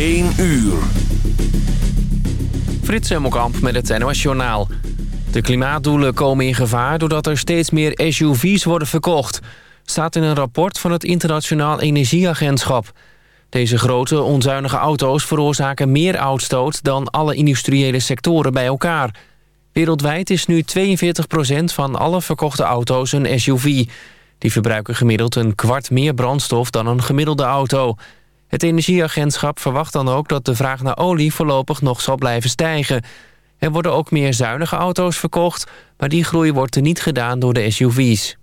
1 uur. Frits Hemmelkamp met het NOS Journaal. De klimaatdoelen komen in gevaar doordat er steeds meer SUV's worden verkocht. Staat in een rapport van het Internationaal Energieagentschap. Deze grote, onzuinige auto's veroorzaken meer uitstoot... dan alle industriële sectoren bij elkaar. Wereldwijd is nu 42% van alle verkochte auto's een SUV. Die verbruiken gemiddeld een kwart meer brandstof dan een gemiddelde auto... Het energieagentschap verwacht dan ook dat de vraag naar olie voorlopig nog zal blijven stijgen. Er worden ook meer zuinige auto's verkocht, maar die groei wordt er niet gedaan door de SUV's.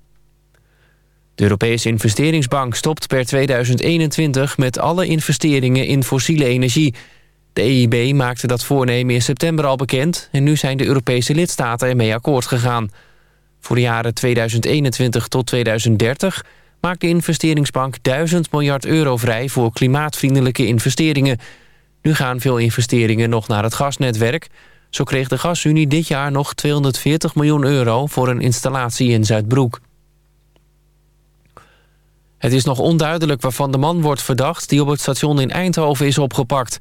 De Europese investeringsbank stopt per 2021 met alle investeringen in fossiele energie. De EIB maakte dat voornemen in september al bekend... en nu zijn de Europese lidstaten ermee akkoord gegaan. Voor de jaren 2021 tot 2030 maakt de investeringsbank 1000 miljard euro vrij voor klimaatvriendelijke investeringen. Nu gaan veel investeringen nog naar het gasnetwerk. Zo kreeg de Gasunie dit jaar nog 240 miljoen euro voor een installatie in Zuidbroek. Het is nog onduidelijk waarvan de man wordt verdacht... die op het station in Eindhoven is opgepakt.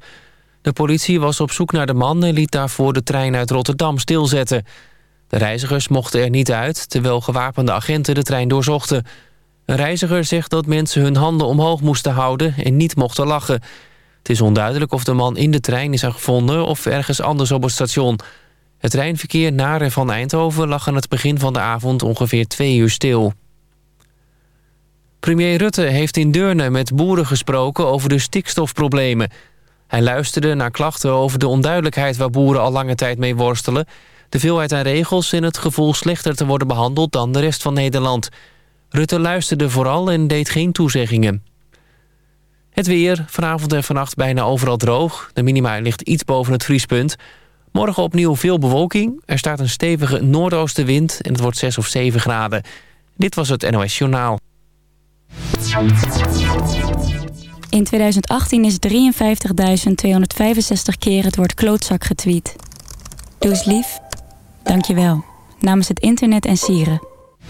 De politie was op zoek naar de man... en liet daarvoor de trein uit Rotterdam stilzetten. De reizigers mochten er niet uit... terwijl gewapende agenten de trein doorzochten. Een reiziger zegt dat mensen hun handen omhoog moesten houden en niet mochten lachen. Het is onduidelijk of de man in de trein is gevonden of ergens anders op het station. Het treinverkeer naar en van Eindhoven lag aan het begin van de avond ongeveer twee uur stil. Premier Rutte heeft in Deurne met boeren gesproken over de stikstofproblemen. Hij luisterde naar klachten over de onduidelijkheid waar boeren al lange tijd mee worstelen... de veelheid aan regels en het gevoel slechter te worden behandeld dan de rest van Nederland... Rutte luisterde vooral en deed geen toezeggingen. Het weer, vanavond en vannacht bijna overal droog. De minima ligt iets boven het vriespunt. Morgen opnieuw veel bewolking. Er staat een stevige noordoostenwind en het wordt 6 of 7 graden. Dit was het NOS Journaal. In 2018 is 53.265 keer het woord klootzak getweet. Doe eens lief. Dank je wel. Namens het internet en sieren.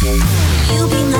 Do what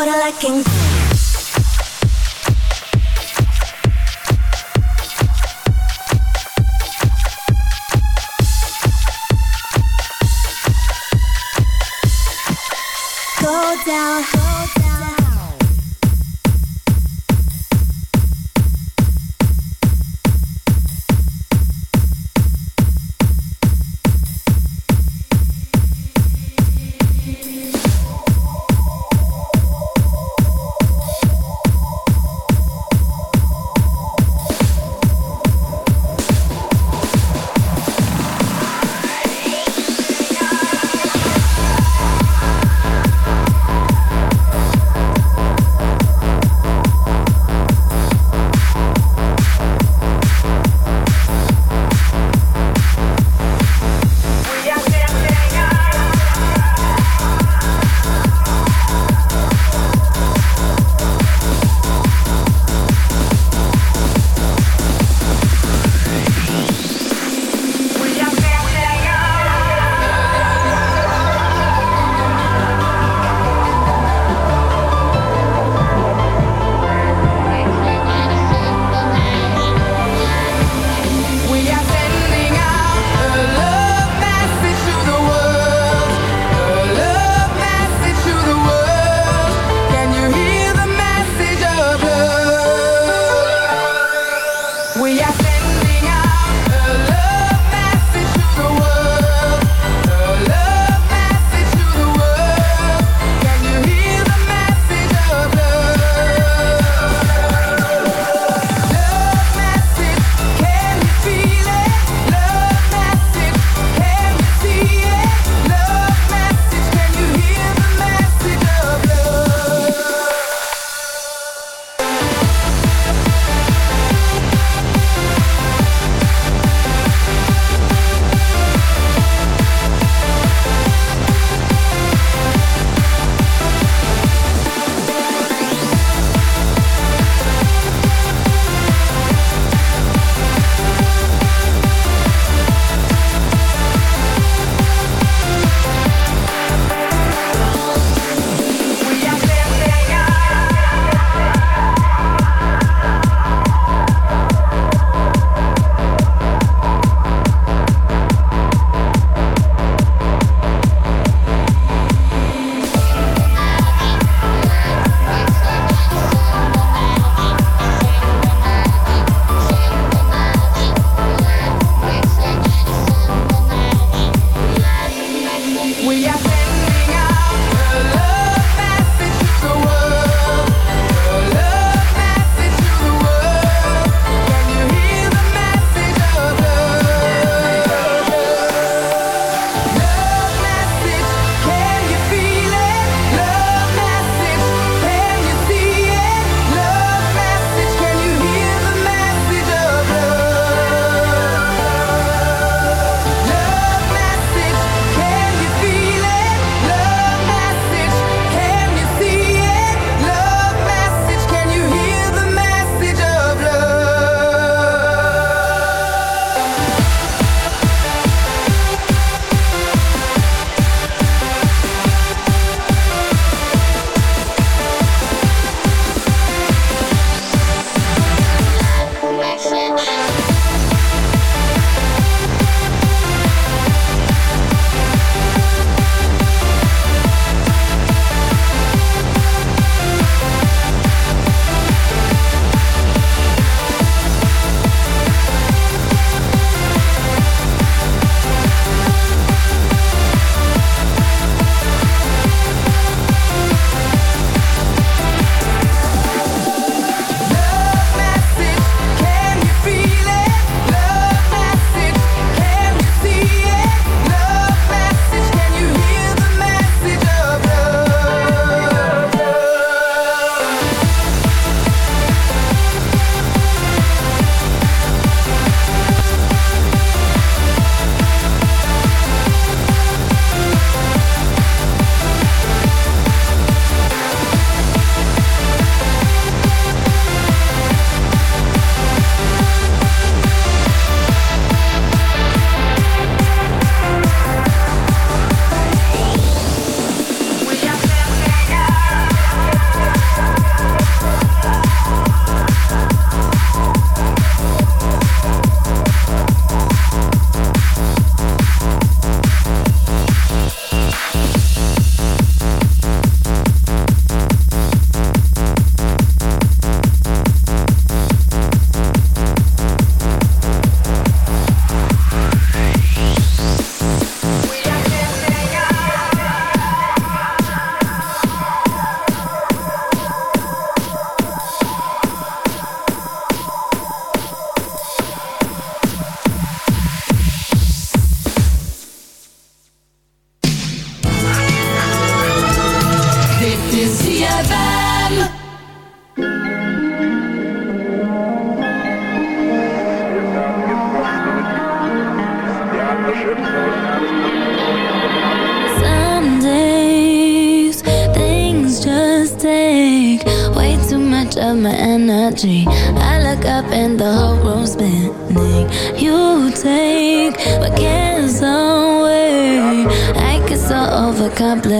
what I like and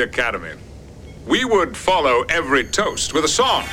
the academy, we would follow every toast with a song.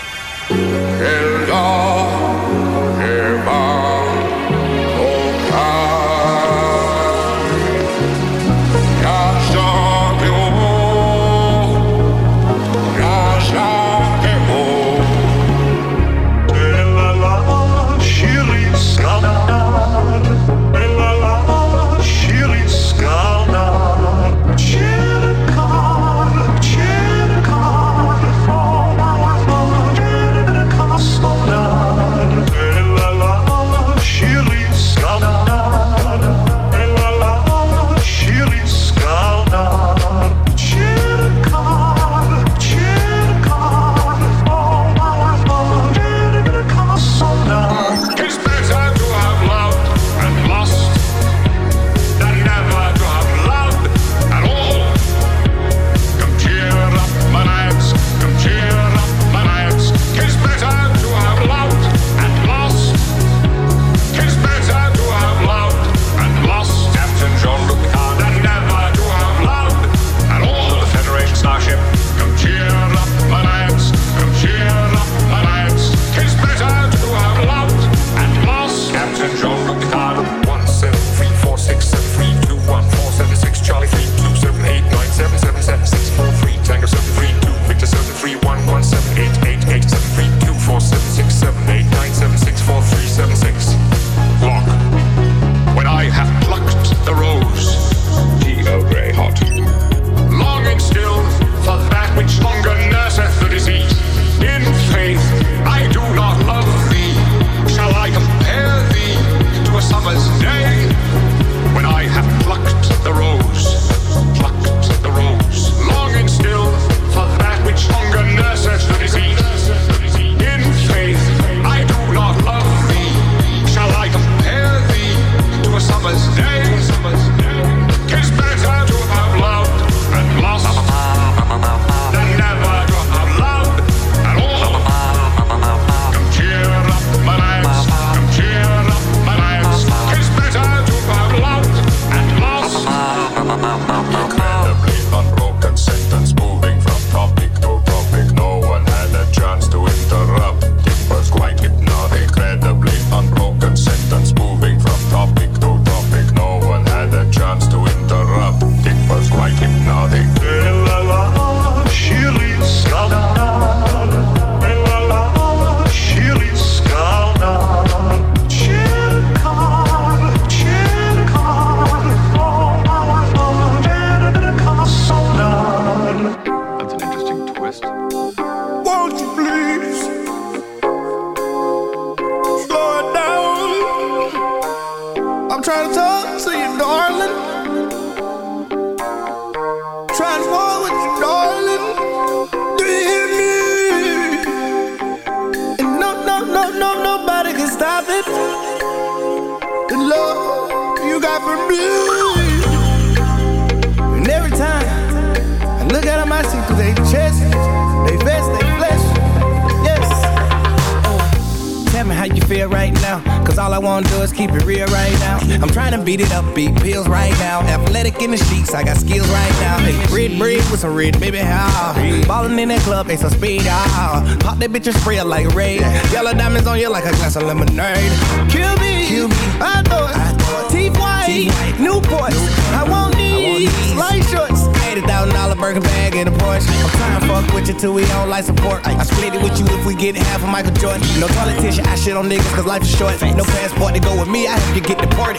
Of lemonade. Kill me, Kill me. I thought, Teeth white, Newports. I want these, light shorts. $80,000 burger bag in a Porsche. I'm trying to fuck with you till we don't like support. I split it with you if we get half of Michael Jordan. No tissue, I shit on niggas cause life is short. No passport to go with me, I have to get deported.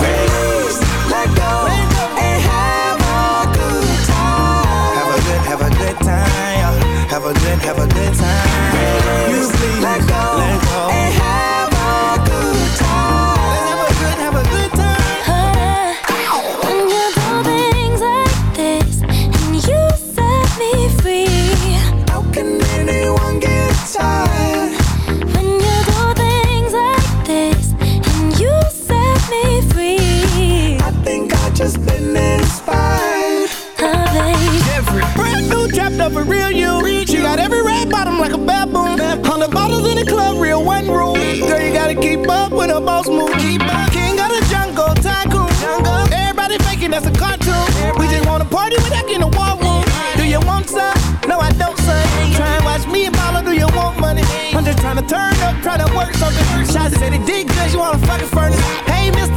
Please, let go, let go and have a good time. Have a good, have a good time. Have a good, have a good time. You please, let go, let go Hundred bottles in the club, real one rule. Girl, you gotta keep up with a boss move. King of the jungle, tycoon. Jungle. Everybody faking that's a cartoon. We just wanna party without getting a war room. Do you want some? No, I don't, son. Try and watch me and mama, do you want money? I'm just trying to turn up, try to work something. Shots said it did good, you wanna fucking furnace. Hey, mister,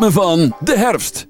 Ritme van de herfst.